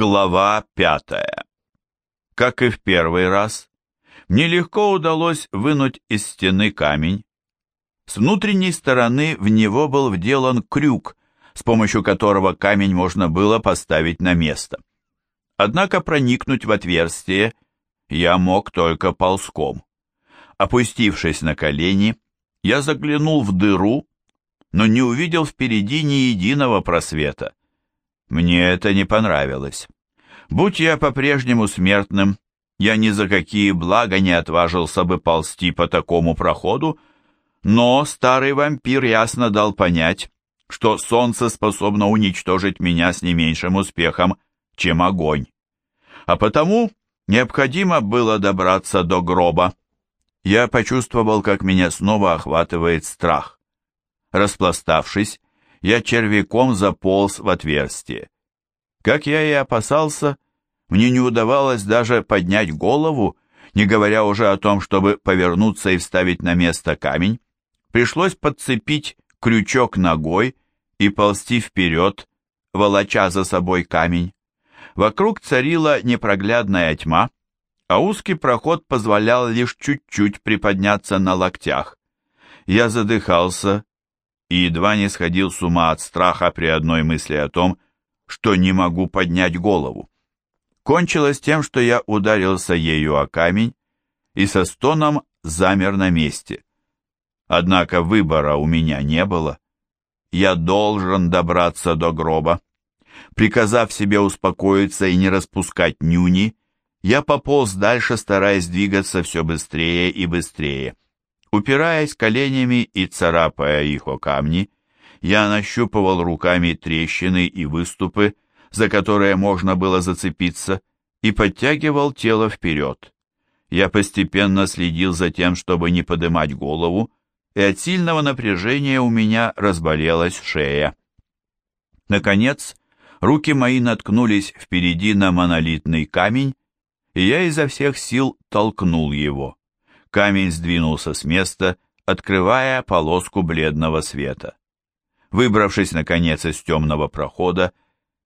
Глава пятая. Как и в первый раз, мне легко удалось вынуть из стены камень. С внутренней стороны в него был вделан крюк, с помощью которого камень можно было поставить на место. Однако проникнуть в отверстие я мог только ползком. Опустившись на колени, я заглянул в дыру, но не увидел впереди ни единого просвета. Мне это не понравилось. Будь я по-прежнему смертным, я ни за какие блага не отважился бы ползти по такому проходу, но старый вампир ясно дал понять, что солнце способно уничтожить меня с не меньшим успехом, чем огонь. А потому необходимо было добраться до гроба. Я почувствовал, как меня снова охватывает страх. Распластавшись, я червяком заполз в отверстие. Как я и опасался, мне не удавалось даже поднять голову, не говоря уже о том, чтобы повернуться и вставить на место камень. Пришлось подцепить крючок ногой и ползти вперед, волоча за собой камень. Вокруг царила непроглядная тьма, а узкий проход позволял лишь чуть-чуть приподняться на локтях. Я задыхался и едва не сходил с ума от страха при одной мысли о том, что не могу поднять голову. Кончилось тем, что я ударился ею о камень и со стоном замер на месте. Однако выбора у меня не было. Я должен добраться до гроба. Приказав себе успокоиться и не распускать нюни, я пополз дальше, стараясь двигаться все быстрее и быстрее. Упираясь коленями и царапая их о камни, я нащупывал руками трещины и выступы, за которые можно было зацепиться, и подтягивал тело вперед. Я постепенно следил за тем, чтобы не подымать голову, и от сильного напряжения у меня разболелась шея. Наконец, руки мои наткнулись впереди на монолитный камень, и я изо всех сил толкнул его. Камень сдвинулся с места, открывая полоску бледного света. Выбравшись, наконец, из темного прохода,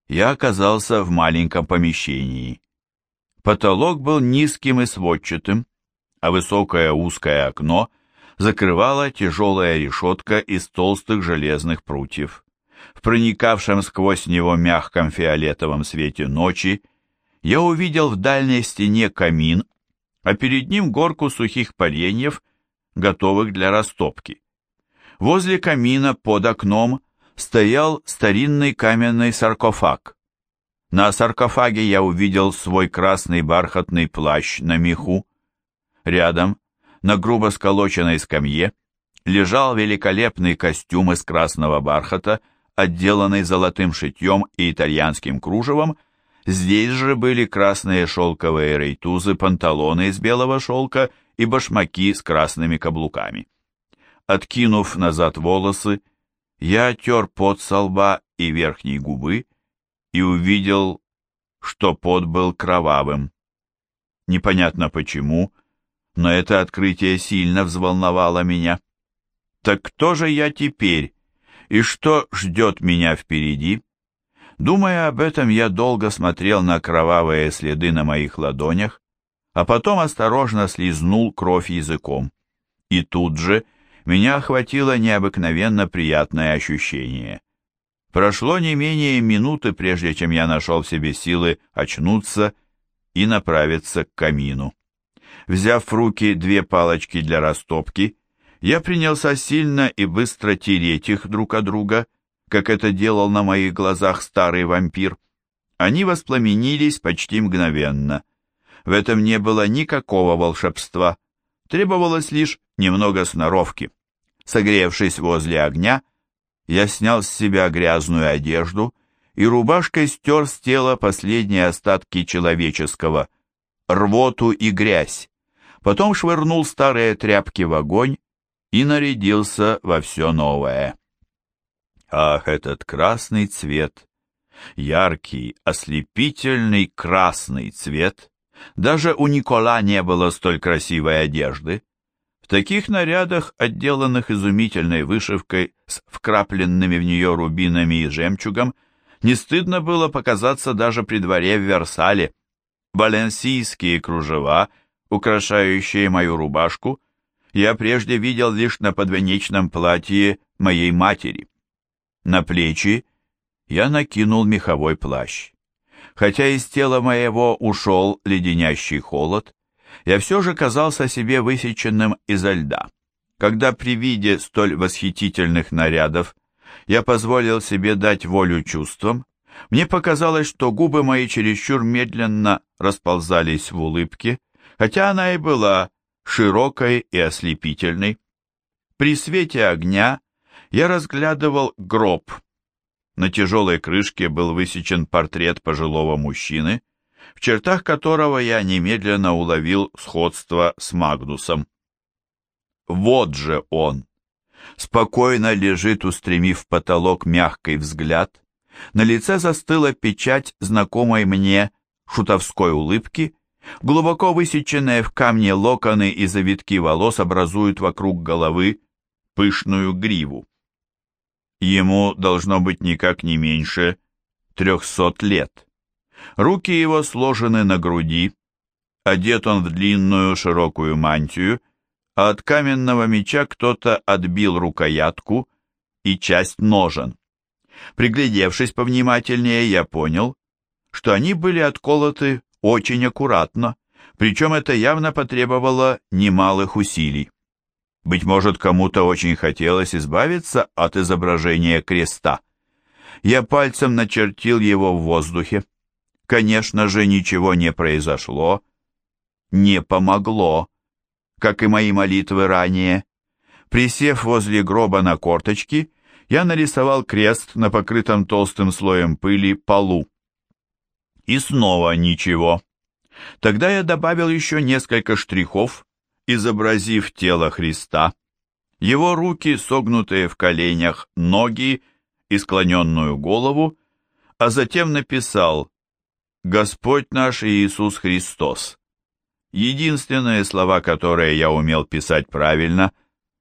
я оказался в маленьком помещении. Потолок был низким и сводчатым, а высокое узкое окно закрывала тяжелая решетка из толстых железных прутьев. В проникавшем сквозь него мягком фиолетовом свете ночи я увидел в дальней стене камин, а перед ним горку сухих поленьев, готовых для растопки. Возле камина под окном стоял старинный каменный саркофаг. На саркофаге я увидел свой красный бархатный плащ на меху. Рядом, на грубо сколоченной скамье, лежал великолепный костюм из красного бархата, отделанный золотым шитьем и итальянским кружевом. Здесь же были красные шелковые рейтузы, панталоны из белого шелка и башмаки с красными каблуками. Откинув назад волосы, я отер пот со лба и верхней губы и увидел, что пот был кровавым. Непонятно почему, но это открытие сильно взволновало меня. Так кто же я теперь, и что ждет меня впереди? Думая об этом, я долго смотрел на кровавые следы на моих ладонях, а потом осторожно слизнул кровь языком. И тут же меня охватило необыкновенно приятное ощущение. Прошло не менее минуты, прежде чем я нашел в себе силы очнуться и направиться к камину. Взяв в руки две палочки для растопки, я принялся сильно и быстро тереть их друг от друга, как это делал на моих глазах старый вампир. Они воспламенились почти мгновенно. В этом не было никакого волшебства. Требовалось лишь немного сноровки. Согревшись возле огня, я снял с себя грязную одежду и рубашкой стер с тела последние остатки человеческого, рвоту и грязь. Потом швырнул старые тряпки в огонь и нарядился во все новое. Ах, этот красный цвет! Яркий, ослепительный красный цвет! Даже у Никола не было столь красивой одежды. В таких нарядах, отделанных изумительной вышивкой с вкрапленными в нее рубинами и жемчугом, Не стыдно было показаться даже при дворе в Версале. Валенсийские кружева, украшающие мою рубашку, я прежде видел лишь на подвенечном платье моей матери. На плечи я накинул меховой плащ. Хотя из тела моего ушел леденящий холод, я все же казался себе высеченным изо льда. Когда при виде столь восхитительных нарядов я позволил себе дать волю чувствам, мне показалось, что губы мои чересчур медленно расползались в улыбке, хотя она и была широкой и ослепительной. При свете огня я разглядывал гроб. На тяжелой крышке был высечен портрет пожилого мужчины, в чертах которого я немедленно уловил сходство с Магнусом. Вот же он! Спокойно лежит, устремив в потолок мягкий взгляд. На лице застыла печать знакомой мне шутовской улыбки. Глубоко высеченные в камне локоны и завитки волос образуют вокруг головы пышную гриву. Ему должно быть никак не меньше трехсот лет. Руки его сложены на груди, одет он в длинную широкую мантию, а от каменного меча кто-то отбил рукоятку и часть ножен. Приглядевшись повнимательнее, я понял, что они были отколоты очень аккуратно, причем это явно потребовало немалых усилий. Быть может, кому-то очень хотелось избавиться от изображения креста. Я пальцем начертил его в воздухе. Конечно же, ничего не произошло, не помогло, как и мои молитвы ранее. Присев возле гроба на корточки, я нарисовал крест на покрытом толстым слоем пыли полу. И снова ничего. Тогда я добавил еще несколько штрихов, изобразив тело Христа, его руки, согнутые в коленях, ноги и склоненную голову, а затем написал «Господь наш Иисус Христос». Единственные слова, которые я умел писать правильно,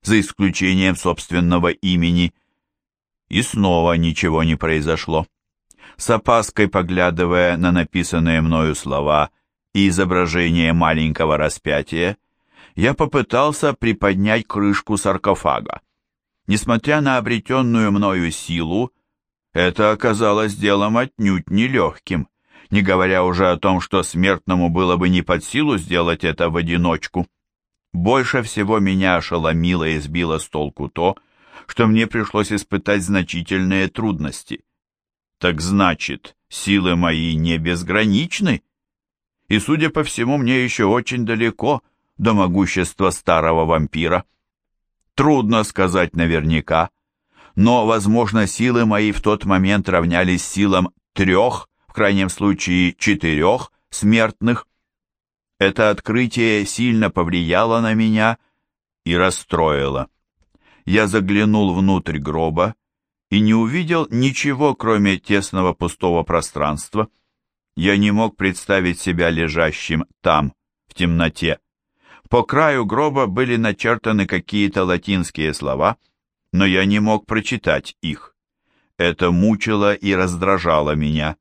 за исключением собственного имени. И снова ничего не произошло. С опаской поглядывая на написанные мною слова и изображение маленького распятия, я попытался приподнять крышку саркофага. Несмотря на обретенную мною силу, это оказалось делом отнюдь нелегким, не говоря уже о том, что смертному было бы не под силу сделать это в одиночку. Больше всего меня ошеломило и сбило с толку то, что мне пришлось испытать значительные трудности. Так значит, силы мои не безграничны? И, судя по всему, мне еще очень далеко до могущества старого вампира. Трудно сказать наверняка, но, возможно, силы мои в тот момент равнялись силам трех, в крайнем случае четырех, смертных. Это открытие сильно повлияло на меня и расстроило. Я заглянул внутрь гроба и не увидел ничего, кроме тесного пустого пространства. Я не мог представить себя лежащим там, в темноте. По краю гроба были начертаны какие-то латинские слова, но я не мог прочитать их. Это мучило и раздражало меня.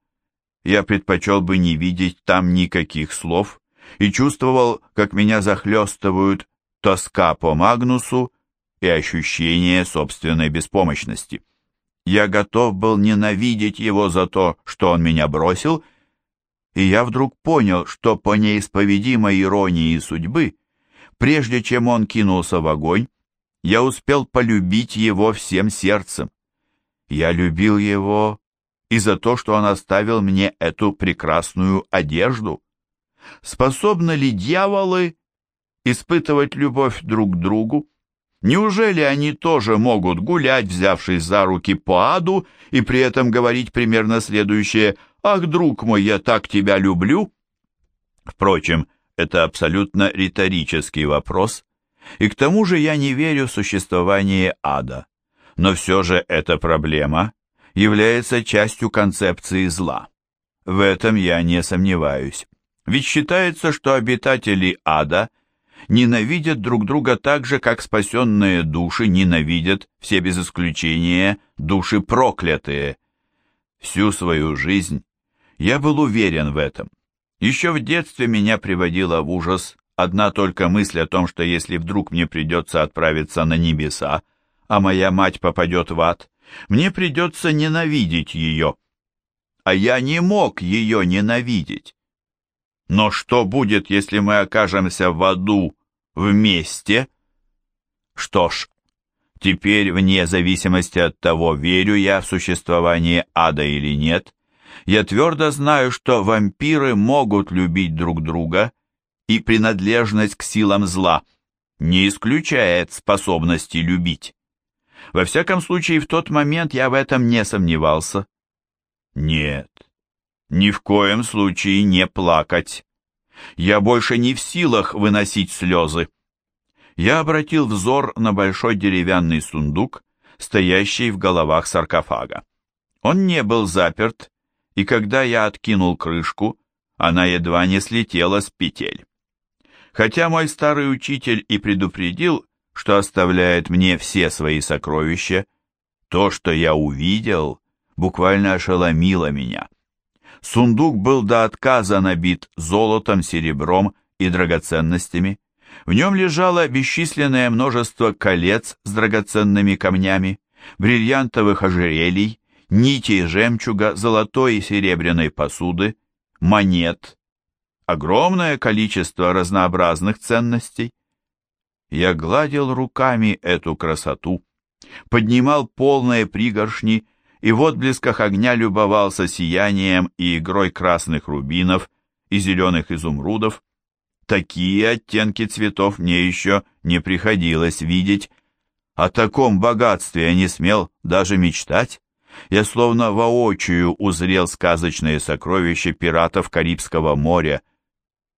Я предпочел бы не видеть там никаких слов и чувствовал, как меня захлестывают тоска по Магнусу и ощущение собственной беспомощности. Я готов был ненавидеть его за то, что он меня бросил, и я вдруг понял, что по неисповедимой иронии судьбы Прежде чем он кинулся в огонь, я успел полюбить его всем сердцем. Я любил его и за то, что он оставил мне эту прекрасную одежду. Способны ли дьяволы испытывать любовь друг к другу? Неужели они тоже могут гулять, взявшись за руки по аду, и при этом говорить примерно следующее «Ах, друг мой, я так тебя люблю»? Впрочем, это абсолютно риторический вопрос, и к тому же я не верю в существование ада. Но все же эта проблема является частью концепции зла. В этом я не сомневаюсь. Ведь считается, что обитатели ада ненавидят друг друга так же, как спасенные души ненавидят, все без исключения, души проклятые. Всю свою жизнь я был уверен в этом. Еще в детстве меня приводила в ужас одна только мысль о том, что если вдруг мне придется отправиться на небеса, а моя мать попадет в ад, мне придется ненавидеть ее. А я не мог ее ненавидеть. Но что будет, если мы окажемся в аду вместе? Что ж, теперь, вне зависимости от того, верю я в существование ада или нет, я твердо знаю, что вампиры могут любить друг друга, и принадлежность к силам зла не исключает способности любить. Во всяком случае, в тот момент я в этом не сомневался. Нет, ни в коем случае не плакать. Я больше не в силах выносить слезы. Я обратил взор на большой деревянный сундук, стоящий в головах саркофага. Он не был заперт, и когда я откинул крышку, она едва не слетела с петель. Хотя мой старый учитель и предупредил, что оставляет мне все свои сокровища, то, что я увидел, буквально ошеломило меня. Сундук был до отказа набит золотом, серебром и драгоценностями. В нем лежало бесчисленное множество колец с драгоценными камнями, бриллиантовых ожерелий, нитей жемчуга, золотой и серебряной посуды, монет, огромное количество разнообразных ценностей. Я гладил руками эту красоту, поднимал полные пригоршни и в отблесках огня любовался сиянием и игрой красных рубинов и зеленых изумрудов. Такие оттенки цветов мне еще не приходилось видеть. О таком богатстве я не смел даже мечтать. Я словно воочию узрел сказочные сокровища пиратов Карибского моря.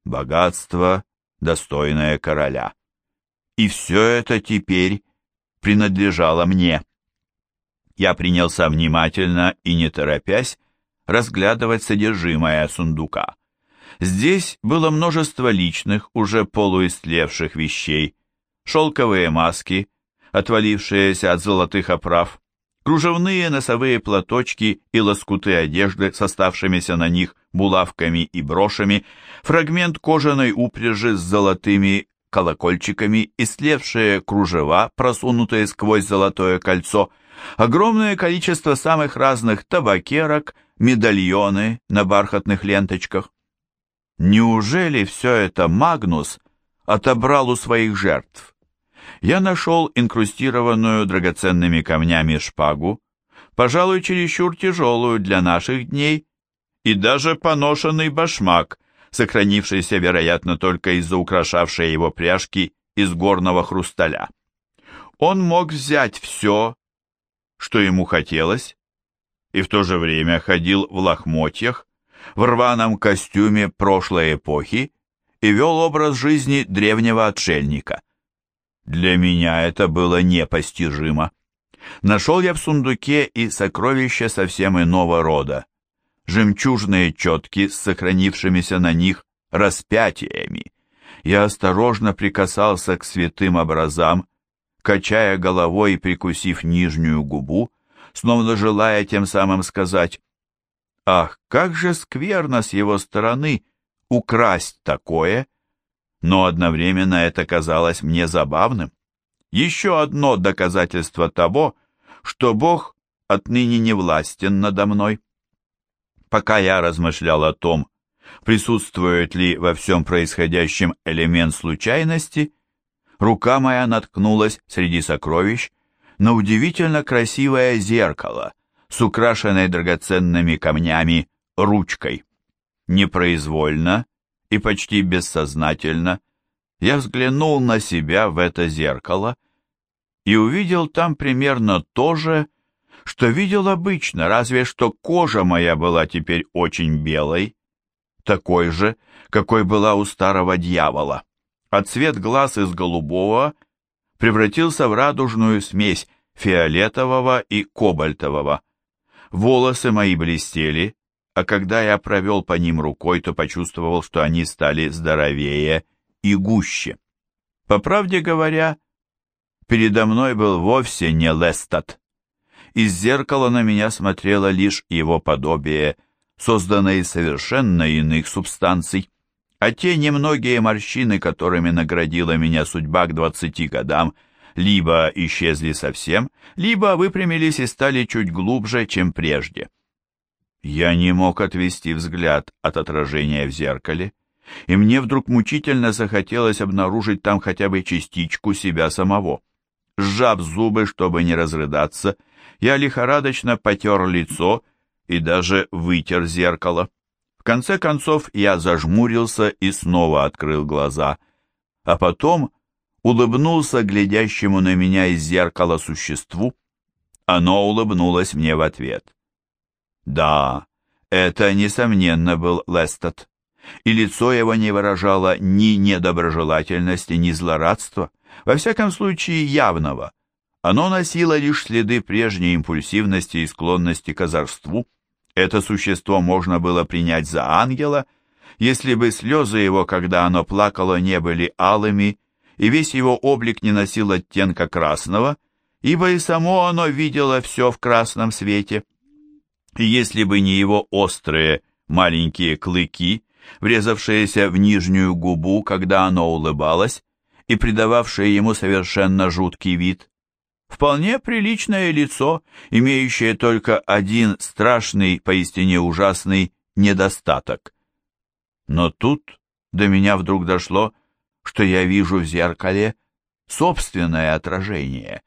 Богатство, достойное короля. И все это теперь принадлежало мне. Я принялся внимательно и не торопясь разглядывать содержимое сундука. Здесь было множество личных, уже полуистлевших вещей, шелковые маски, отвалившиеся от золотых оправ, кружевные носовые платочки и лоскуты одежды с оставшимися на них булавками и брошами, фрагмент кожаной упряжи с золотыми колокольчиками, истлевшие кружева, просунутые сквозь золотое кольцо – Огромное количество самых разных табакерок, медальоны на бархатных ленточках. Неужели все это Магнус отобрал у своих жертв? Я нашел инкрустированную драгоценными камнями шпагу, пожалуй, чересчур тяжелую для наших дней, и даже поношенный башмак, сохранившийся, вероятно, только из-за украшавшей его пряжки из горного хрусталя. Он мог взять все что ему хотелось, и в то же время ходил в лохмотьях, в рваном костюме прошлой эпохи и вел образ жизни древнего отшельника. Для меня это было непостижимо. Нашел я в сундуке и сокровища совсем иного рода. Жемчужные четки с сохранившимися на них распятиями. Я осторожно прикасался к святым образам, качая головой и прикусив нижнюю губу, словно желая тем самым сказать «Ах, как же скверно с его стороны украсть такое!» Но одновременно это казалось мне забавным. Еще одно доказательство того, что Бог отныне не властен надо мной. Пока я размышлял о том, присутствует ли во всем происходящем элемент случайности, рука моя наткнулась среди сокровищ на удивительно красивое зеркало с украшенной драгоценными камнями ручкой. Непроизвольно и почти бессознательно я взглянул на себя в это зеркало и увидел там примерно то же, что видел обычно, разве что кожа моя была теперь очень белой, такой же, какой была у старого дьявола а цвет глаз из голубого превратился в радужную смесь фиолетового и кобальтового. Волосы мои блестели, а когда я провел по ним рукой, то почувствовал, что они стали здоровее и гуще. По правде говоря, передо мной был вовсе не Лестат. из зеркала на меня смотрело лишь его подобие, созданное из совершенно иных субстанций. А те немногие морщины, которыми наградила меня судьба к двадцати годам, либо исчезли совсем, либо выпрямились и стали чуть глубже, чем прежде. Я не мог отвести взгляд от отражения в зеркале, и мне вдруг мучительно захотелось обнаружить там хотя бы частичку себя самого. Сжав зубы, чтобы не разрыдаться, я лихорадочно потер лицо и даже вытер зеркало. В конце концов я зажмурился и снова открыл глаза, а потом улыбнулся глядящему на меня из зеркала существу. Оно улыбнулось мне в ответ. Да, это, несомненно, был Лестед, и лицо его не выражало ни недоброжелательности, ни злорадства, во всяком случае явного. Оно носило лишь следы прежней импульсивности и склонности к озорству. Это существо можно было принять за ангела, если бы слезы его, когда оно плакало, не были алыми, и весь его облик не носил оттенка красного, ибо и само оно видело все в красном свете. И если бы не его острые маленькие клыки, врезавшиеся в нижнюю губу, когда оно улыбалось, и придававшие ему совершенно жуткий вид. Вполне приличное лицо, имеющее только один страшный, поистине ужасный недостаток. Но тут до меня вдруг дошло, что я вижу в зеркале собственное отражение.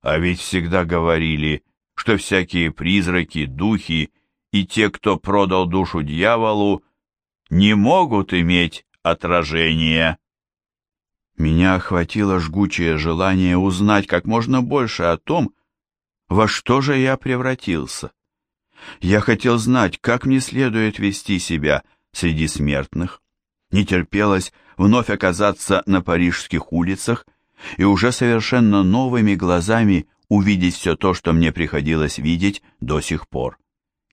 А ведь всегда говорили, что всякие призраки, духи и те, кто продал душу дьяволу, не могут иметь отражения. Меня охватило жгучее желание узнать как можно больше о том, во что же я превратился. Я хотел знать, как мне следует вести себя среди смертных. Не терпелось вновь оказаться на парижских улицах и уже совершенно новыми глазами увидеть все то, что мне приходилось видеть до сих пор.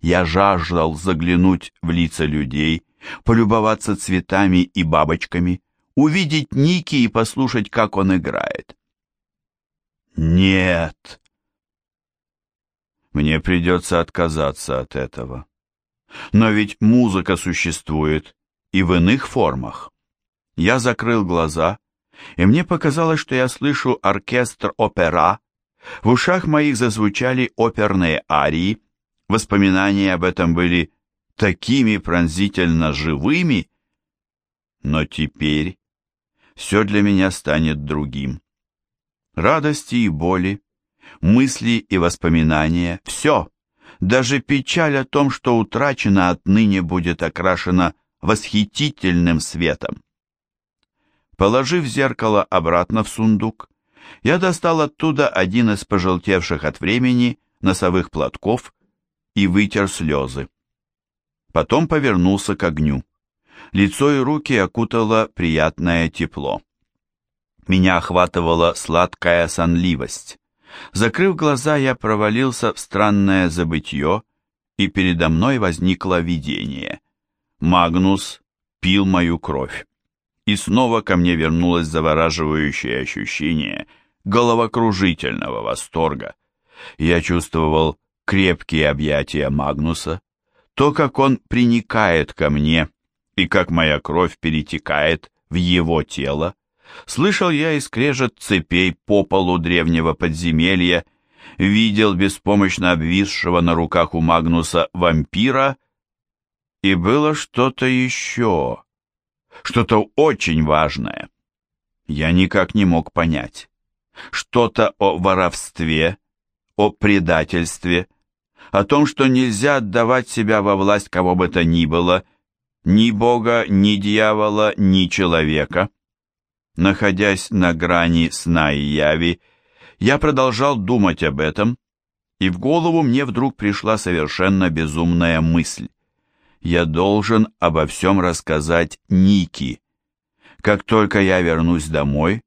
Я жаждал заглянуть в лица людей, полюбоваться цветами и бабочками, увидеть Ники и послушать, как он играет. Нет. Мне придется отказаться от этого. Но ведь музыка существует и в иных формах. Я закрыл глаза, и мне показалось, что я слышу оркестр опера. В ушах моих зазвучали оперные арии. Воспоминания об этом были такими пронзительно живыми. Но теперь все для меня станет другим. Радости и боли, мысли и воспоминания, все, даже печаль о том, что утрачено отныне будет окрашено восхитительным светом. Положив зеркало обратно в сундук, я достал оттуда один из пожелтевших от времени носовых платков и вытер слезы. Потом повернулся к огню. Лицо и руки окутало приятное тепло. Меня охватывала сладкая сонливость. Закрыв глаза, я провалился в странное забытье, и передо мной возникло видение. Магнус пил мою кровь. И снова ко мне вернулось завораживающее ощущение головокружительного восторга. Я чувствовал крепкие объятия Магнуса, то, как он приникает ко мне, и как моя кровь перетекает в его тело, слышал я и скрежет цепей по полу древнего подземелья, видел беспомощно обвисшего на руках у Магнуса вампира, и было что-то еще, что-то очень важное. Я никак не мог понять. Что-то о воровстве, о предательстве, о том, что нельзя отдавать себя во власть кого бы то ни было, ни Бога, ни дьявола, ни человека. Находясь на грани сна и яви, я продолжал думать об этом, и в голову мне вдруг пришла совершенно безумная мысль. Я должен обо всем рассказать Ники. Как только я вернусь домой,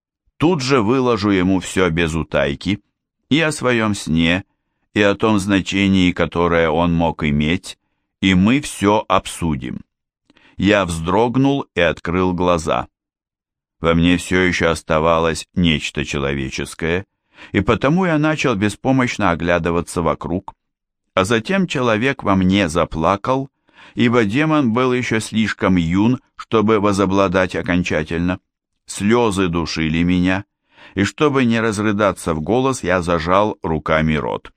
тут же выложу ему все без утайки, и о своем сне, и о том значении, которое он мог иметь, и мы все обсудим. Я вздрогнул и открыл глаза. Во мне все еще оставалось нечто человеческое, и потому я начал беспомощно оглядываться вокруг. А затем человек во мне заплакал, ибо демон был еще слишком юн, чтобы возобладать окончательно. Слезы душили меня, и чтобы не разрыдаться в голос, я зажал руками рот.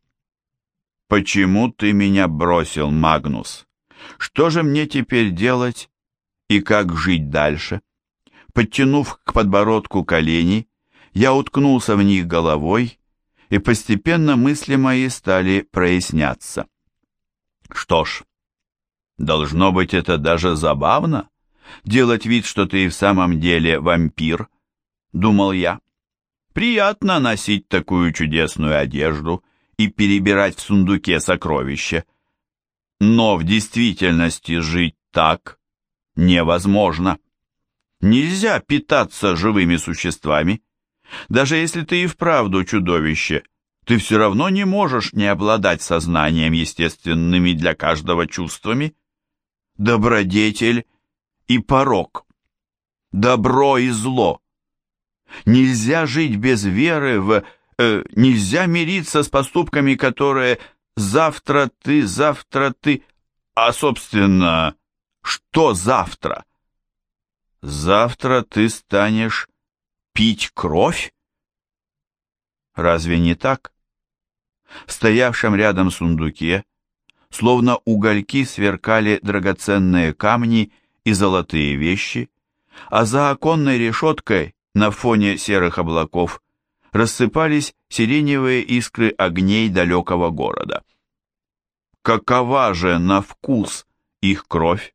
«Почему ты меня бросил, Магнус? Что же мне теперь делать и как жить дальше?» Подтянув к подбородку колени, я уткнулся в них головой, и постепенно мысли мои стали проясняться. Что ж, должно быть это даже забавно, делать вид, что ты и в самом деле вампир, думал я. Приятно носить такую чудесную одежду и перебирать в сундуке сокровища. Но в действительности жить так невозможно. Нельзя питаться живыми существами. Даже если ты и вправду чудовище, ты все равно не можешь не обладать сознанием, естественными для каждого чувствами. Добродетель и порок. Добро и зло. Нельзя жить без веры в... Э, нельзя мириться с поступками, которые завтра ты, завтра ты... А, собственно, что завтра? Завтра ты станешь пить кровь? Разве не так? В стоявшем рядом сундуке, словно угольки, сверкали драгоценные камни и золотые вещи, а за оконной решеткой на фоне серых облаков рассыпались сиреневые искры огней далекого города. Какова же на вкус их кровь?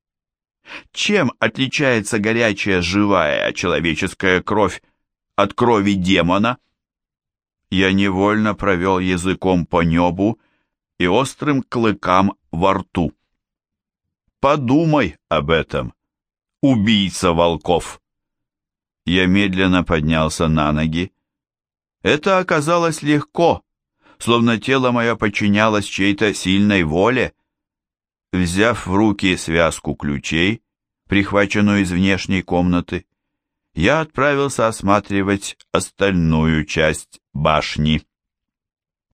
Чем отличается горячая живая человеческая кровь от крови демона? Я невольно провел языком по небу и острым клыкам во рту. Подумай об этом, убийца волков. Я медленно поднялся на ноги. Это оказалось легко, словно тело мое подчинялось чьей-то сильной воле. Взяв в руки связку ключей, прихваченную из внешней комнаты, я отправился осматривать остальную часть башни.